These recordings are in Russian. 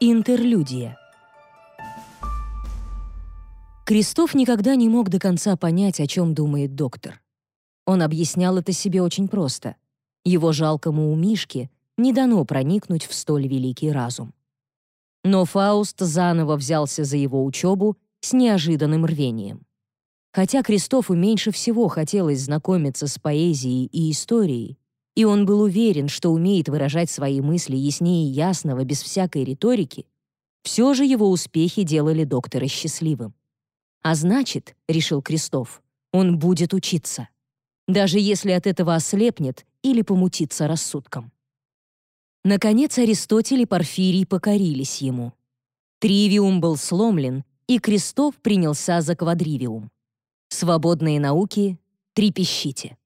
Интерлюдия. Крестов никогда не мог до конца понять, о чем думает доктор. Он объяснял это себе очень просто. Его жалкому умишке не дано проникнуть в столь великий разум. Но Фауст заново взялся за его учебу с неожиданным рвением. Хотя Кристофу меньше всего хотелось знакомиться с поэзией и историей, и он был уверен, что умеет выражать свои мысли яснее ясного, без всякой риторики, все же его успехи делали доктора счастливым. А значит, решил Крестов, он будет учиться, даже если от этого ослепнет или помутится рассудком. Наконец Аристотель и Порфирий покорились ему. Тривиум был сломлен, и Крестов принялся за квадривиум. Свободные науки трепещите.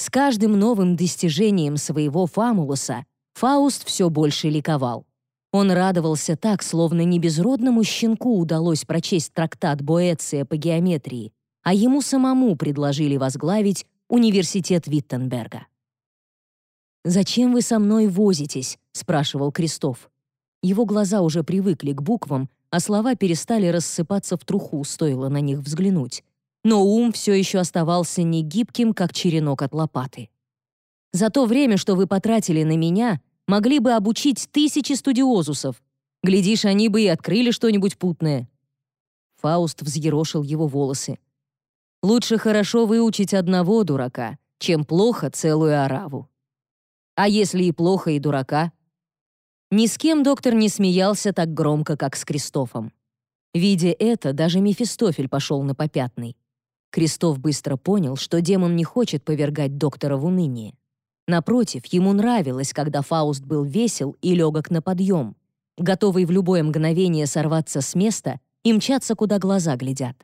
С каждым новым достижением своего фамулуса Фауст все больше ликовал. Он радовался так, словно не безродному щенку удалось прочесть трактат Боэция по геометрии, а ему самому предложили возглавить университет Виттенберга. «Зачем вы со мной возитесь?» — спрашивал Крестов. Его глаза уже привыкли к буквам, а слова перестали рассыпаться в труху, стоило на них взглянуть но ум все еще оставался не гибким, как черенок от лопаты. За то время, что вы потратили на меня, могли бы обучить тысячи студиозусов. Глядишь, они бы и открыли что-нибудь путное». Фауст взъерошил его волосы. «Лучше хорошо выучить одного дурака, чем плохо целую ораву. А если и плохо, и дурака?» Ни с кем доктор не смеялся так громко, как с Кристофом. Видя это, даже Мефистофель пошел на попятный. Крестов быстро понял, что демон не хочет повергать доктора в уныние. Напротив, ему нравилось, когда Фауст был весел и легок на подъем, готовый в любое мгновение сорваться с места и мчаться, куда глаза глядят.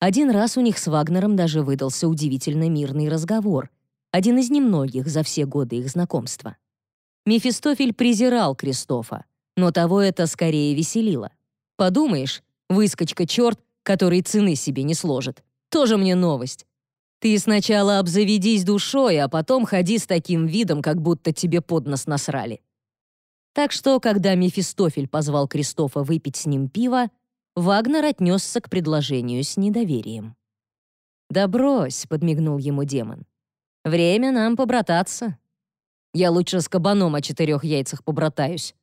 Один раз у них с Вагнером даже выдался удивительно мирный разговор, один из немногих за все годы их знакомства. Мефистофель презирал Кристофа, но того это скорее веселило. Подумаешь, выскочка-черт, который цены себе не сложит. Тоже мне новость. Ты сначала обзаведись душой, а потом ходи с таким видом, как будто тебе под нос насрали. Так что, когда Мефистофель позвал Кристофа выпить с ним пиво, Вагнер отнесся к предложению с недоверием. «Да брось», — подмигнул ему демон. «Время нам побрататься. Я лучше с кабаном о четырех яйцах побратаюсь».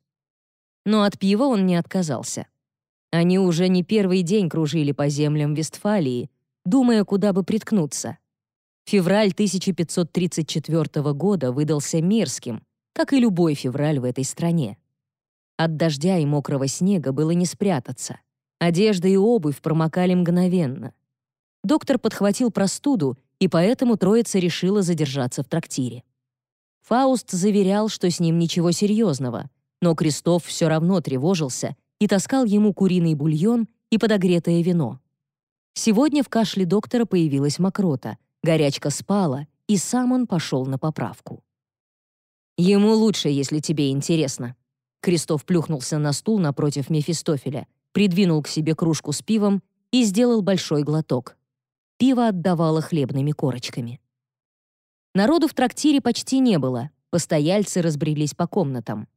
Но от пива он не отказался. Они уже не первый день кружили по землям Вестфалии, думая, куда бы приткнуться. Февраль 1534 года выдался мерзким, как и любой февраль в этой стране. От дождя и мокрого снега было не спрятаться. Одежда и обувь промокали мгновенно. Доктор подхватил простуду, и поэтому троица решила задержаться в трактире. Фауст заверял, что с ним ничего серьезного, но Крестов все равно тревожился и таскал ему куриный бульон и подогретое вино. Сегодня в кашле доктора появилась мокрота, горячка спала, и сам он пошел на поправку. «Ему лучше, если тебе интересно». Крестов плюхнулся на стул напротив Мефистофеля, придвинул к себе кружку с пивом и сделал большой глоток. Пиво отдавало хлебными корочками. Народу в трактире почти не было, постояльцы разбрелись по комнатам.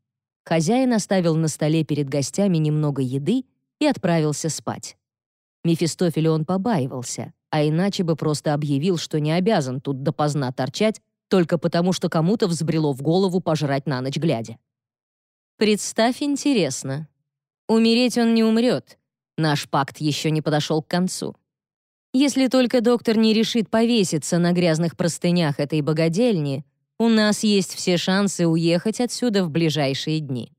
Хозяин оставил на столе перед гостями немного еды и отправился спать. Мефистофеля он побаивался, а иначе бы просто объявил, что не обязан тут допоздна торчать, только потому что кому-то взбрело в голову пожрать на ночь глядя. Представь интересно. Умереть он не умрет. Наш пакт еще не подошел к концу. Если только доктор не решит повеситься на грязных простынях этой богадельни, у нас есть все шансы уехать отсюда в ближайшие дни.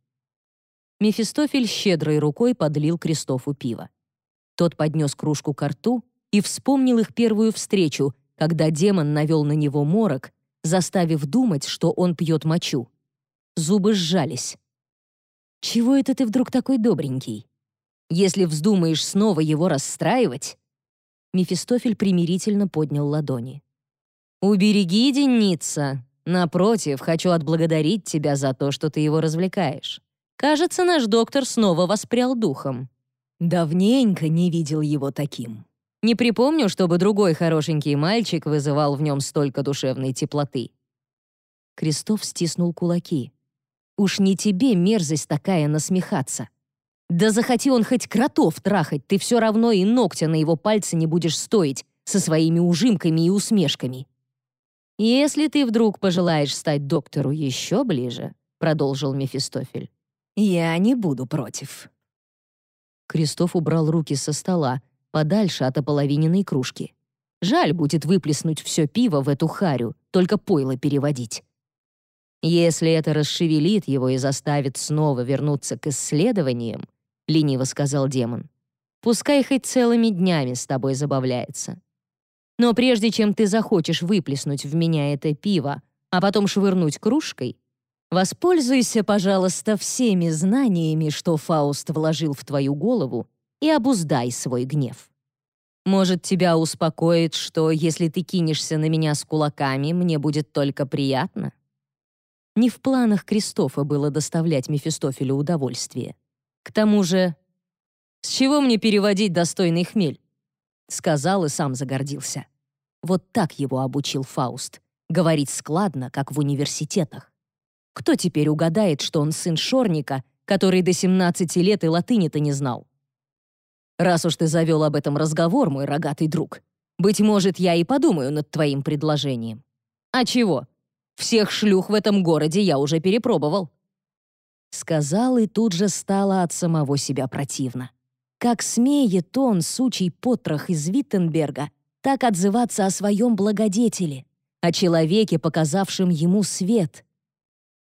Мефистофель щедрой рукой подлил Кристофу пиво. Тот поднес кружку к рту и вспомнил их первую встречу, когда демон навел на него морок, заставив думать, что он пьет мочу. Зубы сжались. «Чего это ты вдруг такой добренький? Если вздумаешь снова его расстраивать...» Мефистофель примирительно поднял ладони. «Убереги, денница. Напротив, хочу отблагодарить тебя за то, что ты его развлекаешь. Кажется, наш доктор снова воспрял духом». Давненько не видел его таким. Не припомню, чтобы другой хорошенький мальчик вызывал в нем столько душевной теплоты. Крестов стиснул кулаки. Уж не тебе мерзость такая насмехаться. Да захоти он хоть кротов трахать, ты все равно и ногтя на его пальце не будешь стоить со своими ужимками и усмешками. «Если ты вдруг пожелаешь стать доктору еще ближе», — продолжил Мефистофель, «я не буду против». Крестов убрал руки со стола, подальше от ополовиненной кружки. Жаль будет выплеснуть все пиво в эту харю, только пойло переводить. Если это расшевелит его и заставит снова вернуться к исследованиям, — лениво сказал демон. «Пускай хоть целыми днями с тобой забавляется. Но прежде чем ты захочешь выплеснуть в меня это пиво, а потом швырнуть кружкой, воспользуйся, пожалуйста, всеми знаниями, что Фауст вложил в твою голову, и обуздай свой гнев. Может, тебя успокоит, что если ты кинешься на меня с кулаками, мне будет только приятно?» Не в планах Кристофа было доставлять Мефистофелю удовольствие. К тому же, с чего мне переводить достойный хмель? Сказал и сам загордился. Вот так его обучил Фауст. Говорить складно, как в университетах. Кто теперь угадает, что он сын Шорника, который до 17 лет и латыни-то не знал? Раз уж ты завел об этом разговор, мой рогатый друг, быть может, я и подумаю над твоим предложением. А чего? Всех шлюх в этом городе я уже перепробовал. Сказал и тут же стало от самого себя противно. Как смеет он, сучий потрох из Виттенберга, так отзываться о своем благодетеле, о человеке, показавшем ему свет.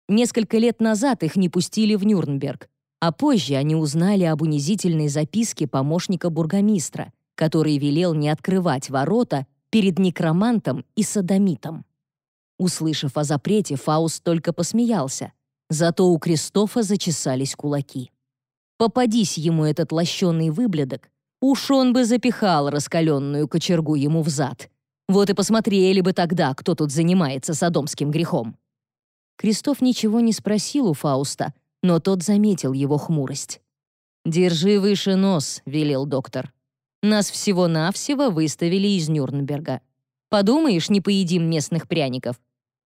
Несколько лет назад их не пустили в Нюрнберг, а позже они узнали об унизительной записке помощника бургомистра, который велел не открывать ворота перед некромантом и садомитом. Услышав о запрете, Фауст только посмеялся, Зато у Кристофа зачесались кулаки. Попадись ему этот лощеный выблядок, уж он бы запихал раскаленную кочергу ему в зад. Вот и посмотрели бы тогда, кто тут занимается садомским грехом. Кристоф ничего не спросил у Фауста, но тот заметил его хмурость. «Держи выше нос», — велел доктор. «Нас всего-навсего выставили из Нюрнберга. Подумаешь, не поедим местных пряников.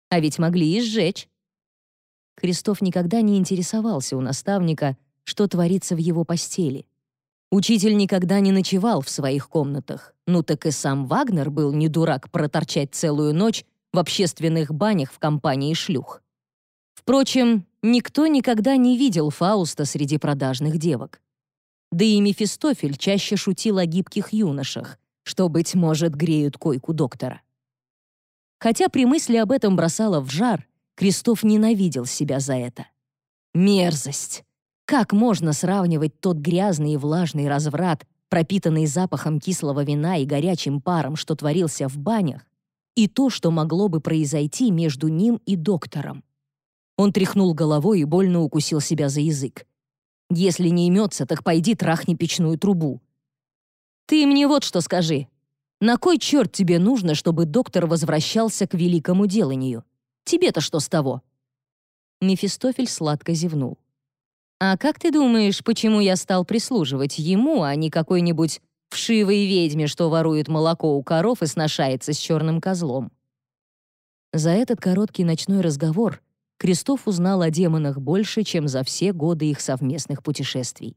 А ведь могли и сжечь». Крестов никогда не интересовался у наставника, что творится в его постели. Учитель никогда не ночевал в своих комнатах. Ну так и сам Вагнер был не дурак проторчать целую ночь в общественных банях в компании шлюх. Впрочем, никто никогда не видел Фауста среди продажных девок. Да и Мефистофель чаще шутил о гибких юношах, что, быть может, греют койку доктора. Хотя при мысли об этом бросало в жар, Крестов ненавидел себя за это. Мерзость! Как можно сравнивать тот грязный и влажный разврат, пропитанный запахом кислого вина и горячим паром, что творился в банях, и то, что могло бы произойти между ним и доктором? Он тряхнул головой и больно укусил себя за язык. «Если не имется, так пойди трахни печную трубу». «Ты мне вот что скажи. На кой черт тебе нужно, чтобы доктор возвращался к великому деланию? Тебе-то что с того?» Мефистофель сладко зевнул. «А как ты думаешь, почему я стал прислуживать ему, а не какой-нибудь вшивой ведьме, что ворует молоко у коров и сношается с черным козлом?» За этот короткий ночной разговор Крестов узнал о демонах больше, чем за все годы их совместных путешествий.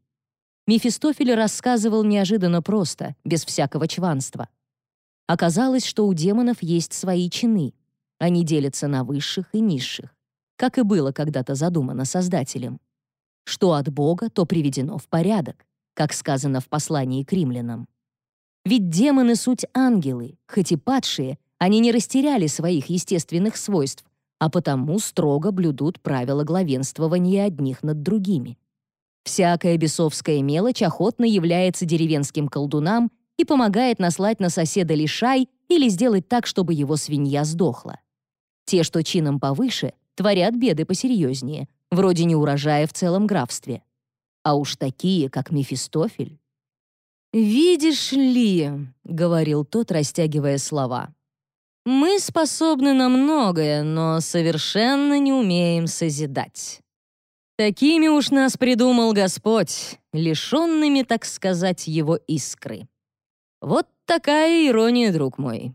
Мефистофель рассказывал неожиданно просто, без всякого чванства. Оказалось, что у демонов есть свои чины — они делятся на высших и низших, как и было когда-то задумано Создателем. Что от Бога, то приведено в порядок, как сказано в послании к римлянам. Ведь демоны — суть ангелы, хоть и падшие, они не растеряли своих естественных свойств, а потому строго блюдут правила главенствования одних над другими. Всякая бесовская мелочь охотно является деревенским колдунам и помогает наслать на соседа лишай или сделать так, чтобы его свинья сдохла. Те, что чином повыше, творят беды посерьезнее, вроде неурожая в целом графстве. А уж такие, как Мефистофель. «Видишь ли», — говорил тот, растягивая слова, «мы способны на многое, но совершенно не умеем созидать. Такими уж нас придумал Господь, лишенными, так сказать, его искры. Вот такая ирония, друг мой.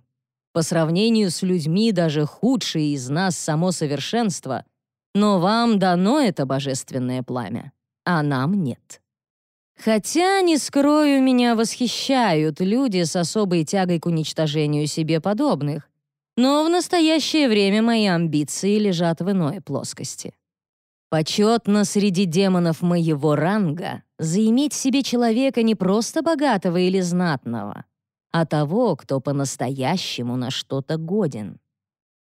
По сравнению с людьми даже худшие из нас само совершенство, Но вам дано это божественное пламя, а нам нет. Хотя, не скрою, меня восхищают люди с особой тягой к уничтожению себе подобных, но в настоящее время мои амбиции лежат в иной плоскости. Почетно среди демонов моего ранга заиметь себе человека не просто богатого или знатного, а того, кто по-настоящему на что-то годен.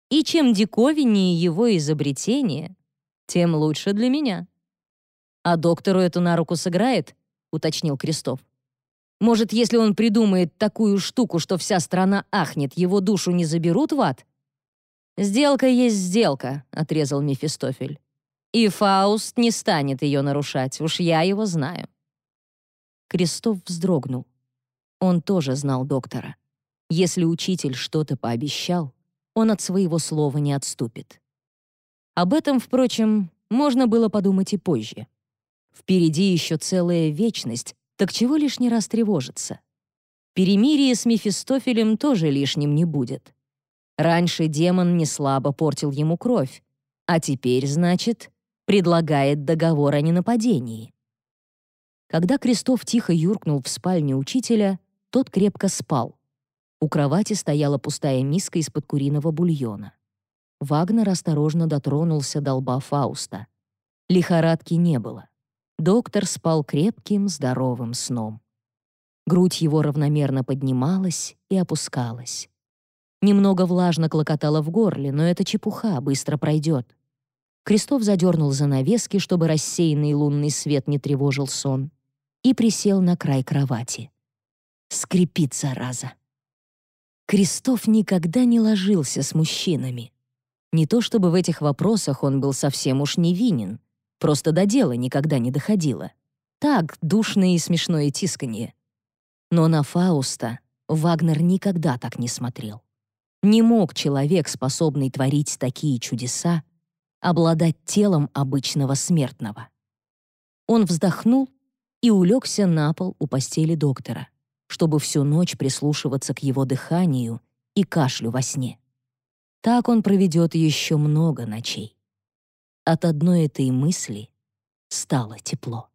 И чем диковиннее его изобретение, тем лучше для меня. «А доктору эту на руку сыграет?» — уточнил Крестов. «Может, если он придумает такую штуку, что вся страна ахнет, его душу не заберут в ад?» «Сделка есть сделка», — отрезал Мефистофель. «И Фауст не станет ее нарушать, уж я его знаю». Крестов вздрогнул. Он тоже знал доктора. Если учитель что-то пообещал, он от своего слова не отступит. Об этом, впрочем, можно было подумать и позже. Впереди еще целая вечность, так чего лишний раз тревожиться? Перемирие с Мефистофелем тоже лишним не будет. Раньше демон не слабо портил ему кровь, а теперь, значит, предлагает договор о ненападении. Когда Крестов тихо юркнул в спальню учителя, тот крепко спал. У кровати стояла пустая миска из-под куриного бульона. Вагнер осторожно дотронулся до лба Фауста. Лихорадки не было. Доктор спал крепким, здоровым сном. Грудь его равномерно поднималась и опускалась. Немного влажно клокотало в горле, но это чепуха, быстро пройдет. Крестов задернул занавески, чтобы рассеянный лунный свет не тревожил сон, и присел на край кровати. Скрипит, зараза. Крестов никогда не ложился с мужчинами. Не то чтобы в этих вопросах он был совсем уж невинен, просто до дела никогда не доходило. Так, душное и смешное тисканье. Но на Фауста Вагнер никогда так не смотрел. Не мог человек, способный творить такие чудеса, обладать телом обычного смертного. Он вздохнул и улегся на пол у постели доктора чтобы всю ночь прислушиваться к его дыханию и кашлю во сне. Так он проведет еще много ночей. От одной этой мысли стало тепло.